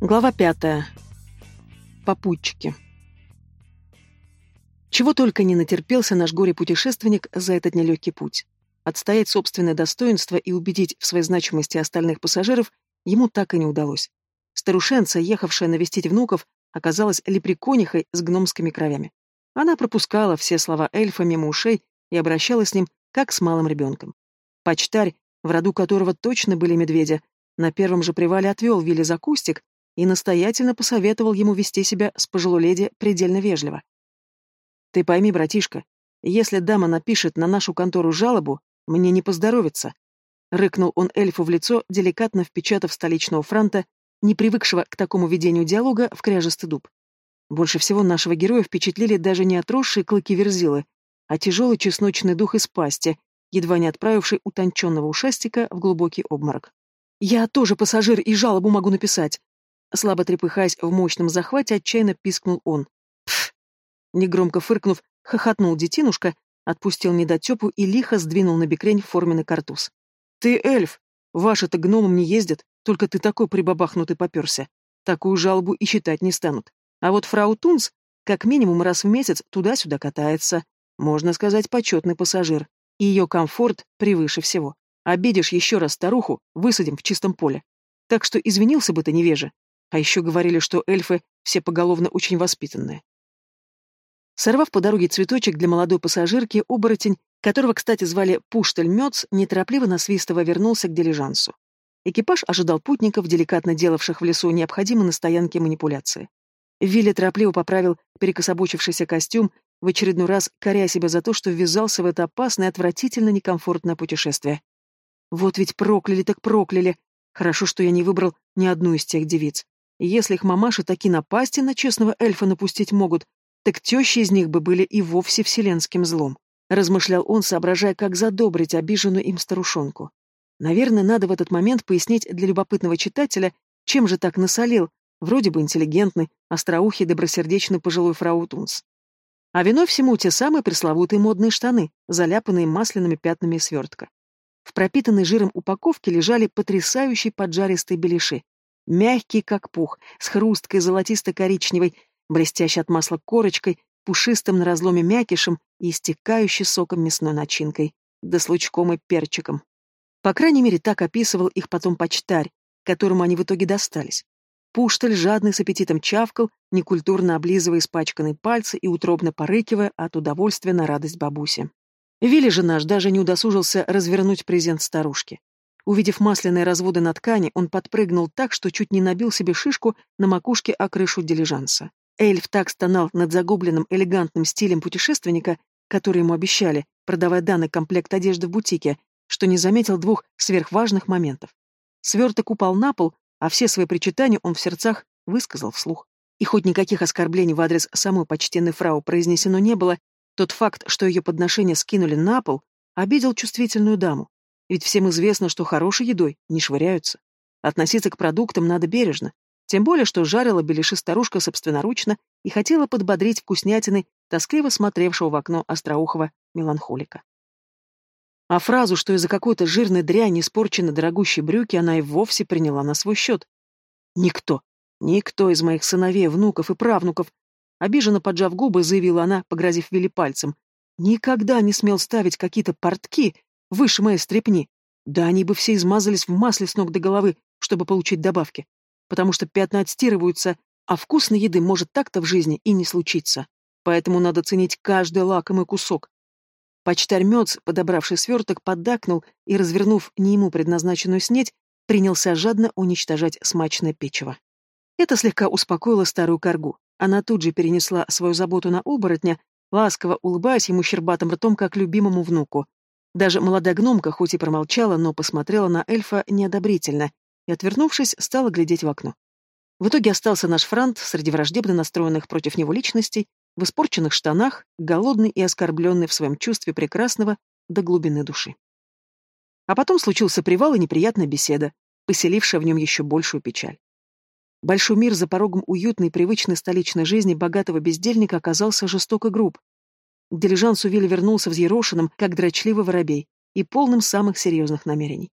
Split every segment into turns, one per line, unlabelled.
Глава пятая. Попутчики. Чего только не натерпелся наш горе-путешественник за этот нелегкий путь. Отстоять собственное достоинство и убедить в своей значимости остальных пассажиров ему так и не удалось. Старушенца, ехавшая навестить внуков, оказалась лепреконихой с гномскими кровями. Она пропускала все слова эльфа мимо ушей и обращалась с ним, как с малым ребенком. Почтарь, в роду которого точно были медведя, на первом же привале отвел Вилли за кустик и настоятельно посоветовал ему вести себя с пожилой леди предельно вежливо. «Ты пойми, братишка, если дама напишет на нашу контору жалобу, мне не поздоровится», — рыкнул он эльфу в лицо, деликатно впечатав столичного франта, не привыкшего к такому ведению диалога, в кряжестый дуб. Больше всего нашего героя впечатлили даже не отросшие клыки верзилы, а тяжелый чесночный дух из пасти, едва не отправивший утонченного ушастика в глубокий обморок. «Я тоже пассажир и жалобу могу написать», Слабо трепыхаясь в мощном захвате, отчаянно пискнул он. Пф! Негромко фыркнув, хохотнул детинушка, отпустил недотепу и лихо сдвинул на бекрень форменный картуз. «Ты эльф! Ваши-то гномом не ездят, только ты такой прибабахнутый поперся. Такую жалобу и считать не станут. А вот фрау Тунц как минимум раз в месяц туда-сюда катается. Можно сказать, почетный пассажир. И ее комфорт превыше всего. Обидишь еще раз старуху, высадим в чистом поле. Так что извинился бы ты, невеже, а еще говорили, что эльфы все поголовно очень воспитанные. Сорвав по дороге цветочек для молодой пассажирки, оборотень, которого, кстати, звали Пуштель Мёц, неторопливо насвистывая вернулся к дилижансу. Экипаж ожидал путников, деликатно делавших в лесу необходимые на стоянке манипуляции. Вилли торопливо поправил перекособочившийся костюм, в очередной раз коря себя за то, что ввязался в это опасное, отвратительно некомфортное путешествие. Вот ведь прокляли так прокляли. Хорошо, что я не выбрал ни одну из тех девиц. Если их мамаши таки напасти на честного эльфа напустить могут, так тещи из них бы были и вовсе вселенским злом. Размышлял он, соображая, как задобрить обиженную им старушонку. Наверное, надо в этот момент пояснить для любопытного читателя, чем же так насолил, вроде бы интеллигентный, остроухий, добросердечный пожилой фрау Тунс. А виной всему те самые пресловутые модные штаны, заляпанные масляными пятнами свертка. В пропитанной жиром упаковке лежали потрясающие поджаристые беляши, мягкий, как пух, с хрусткой золотисто-коричневой, блестящей от масла корочкой, пушистым на разломе мякишем и истекающей соком мясной начинкой, да с лучком и перчиком. По крайней мере, так описывал их потом почтарь, которому они в итоге достались. Пуштель жадный с аппетитом чавкал, некультурно облизывая испачканные пальцы и утробно порыкивая от удовольствия на радость бабусе. Вилли же наш даже не удосужился развернуть презент старушке. Увидев масляные разводы на ткани, он подпрыгнул так, что чуть не набил себе шишку на макушке о крышу дилижанса. Эльф так стонал над загубленным элегантным стилем путешественника, который ему обещали, продавая данный комплект одежды в бутике, что не заметил двух сверхважных моментов. Сверток упал на пол, а все свои причитания он в сердцах высказал вслух. И хоть никаких оскорблений в адрес самой почтенной фрау произнесено не было, тот факт, что ее подношения скинули на пол, обидел чувствительную даму. Ведь всем известно, что хорошей едой не швыряются. Относиться к продуктам надо бережно. Тем более, что жарила беляши старушка собственноручно и хотела подбодрить вкуснятиной тоскливо смотревшего в окно остроухого меланхолика. А фразу, что из-за какой-то жирной дряни испорчены дорогущие брюки, она и вовсе приняла на свой счет. Никто, никто из моих сыновей, внуков и правнуков, обиженно поджав губы, заявила она, погрозив Вилли пальцем, никогда не смел ставить какие-то портки Выше моей стрепни. Да они бы все измазались в масле с ног до головы, чтобы получить добавки. Потому что пятна отстирываются, а вкусной еды может так-то в жизни и не случиться. Поэтому надо ценить каждый лакомый кусок. Почтарь Мёц, подобравший сверток, поддакнул и, развернув не ему предназначенную снеть, принялся жадно уничтожать смачное печево. Это слегка успокоило старую коргу. Она тут же перенесла свою заботу на оборотня, ласково улыбаясь ему щербатым ртом, как любимому внуку. Даже молодая гномка хоть и промолчала, но посмотрела на эльфа неодобрительно и, отвернувшись, стала глядеть в окно. В итоге остался наш франт среди враждебно настроенных против него личностей, в испорченных штанах, голодный и оскорбленный в своем чувстве прекрасного до глубины души. А потом случился привал и неприятная беседа, поселившая в нем еще большую печаль. Большой мир за порогом уютной, привычной столичной жизни богатого бездельника оказался жестоко груб, к дилижансу вернулся взъерошенным, как дрочливый воробей, и полным самых серьезных намерений.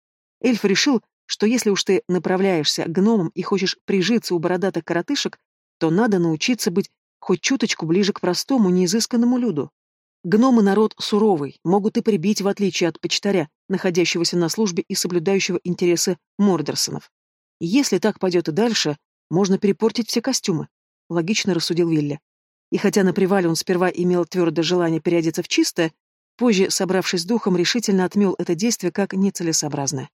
Эльф решил, что если уж ты направляешься к гномам и хочешь прижиться у бородатых коротышек, то надо научиться быть хоть чуточку ближе к простому, неизысканному люду. Гномы народ суровый, могут и прибить, в отличие от почтаря, находящегося на службе и соблюдающего интересы Мордерсонов. Если так пойдет и дальше, можно перепортить все костюмы, логично рассудил Вилли. И хотя на привале он сперва имел твердое желание переодеться в чистое, позже, собравшись с духом, решительно отмел это действие как нецелесообразное.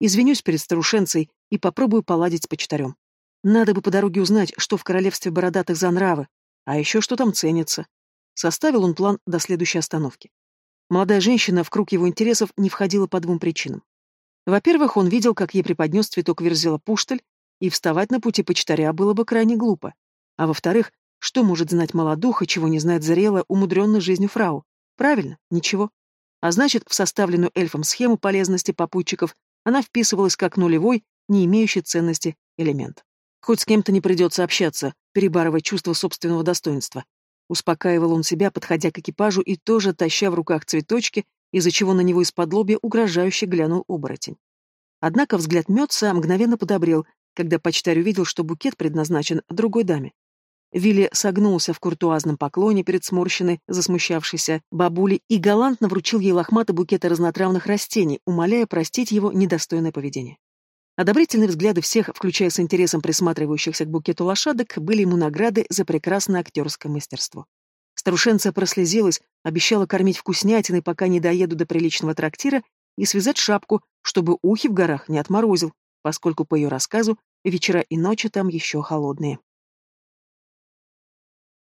Извинюсь перед старушенцей и попробую поладить с почтарем. Надо бы по дороге узнать, что в королевстве бородатых за нравы, а еще что там ценится. Составил он план до следующей остановки. Молодая женщина в круг его интересов не входила по двум причинам. Во-первых, он видел, как ей преподнес цветок верзила Пуштель, и вставать на пути почтаря было бы крайне глупо. А во-вторых, что может знать молодуха, чего не знает зрелая, умудренная жизнью фрау? Правильно, ничего. А значит, в составленную эльфом схему полезности попутчиков она вписывалась как нулевой, не имеющий ценности элемент. Хоть с кем-то не придется общаться, перебарывая чувство собственного достоинства. Успокаивал он себя, подходя к экипажу и тоже таща в руках цветочки, из-за чего на него из-под лобья угрожающе глянул оборотень. Однако взгляд Мёца мгновенно подобрел, когда почтарь увидел, что букет предназначен другой даме. Вилли согнулся в куртуазном поклоне перед сморщенной, засмущавшейся бабулей и галантно вручил ей лохматый букет разнотравных растений, умоляя простить его недостойное поведение. Одобрительные взгляды всех, включая с интересом присматривающихся к букету лошадок, были ему награды за прекрасное актерское мастерство. Старушенция прослезилась, обещала кормить вкуснятиной, пока не доеду до приличного трактира, и связать шапку, чтобы ухи в горах не отморозил, поскольку, по ее рассказу, вечера и ночи там еще холодные.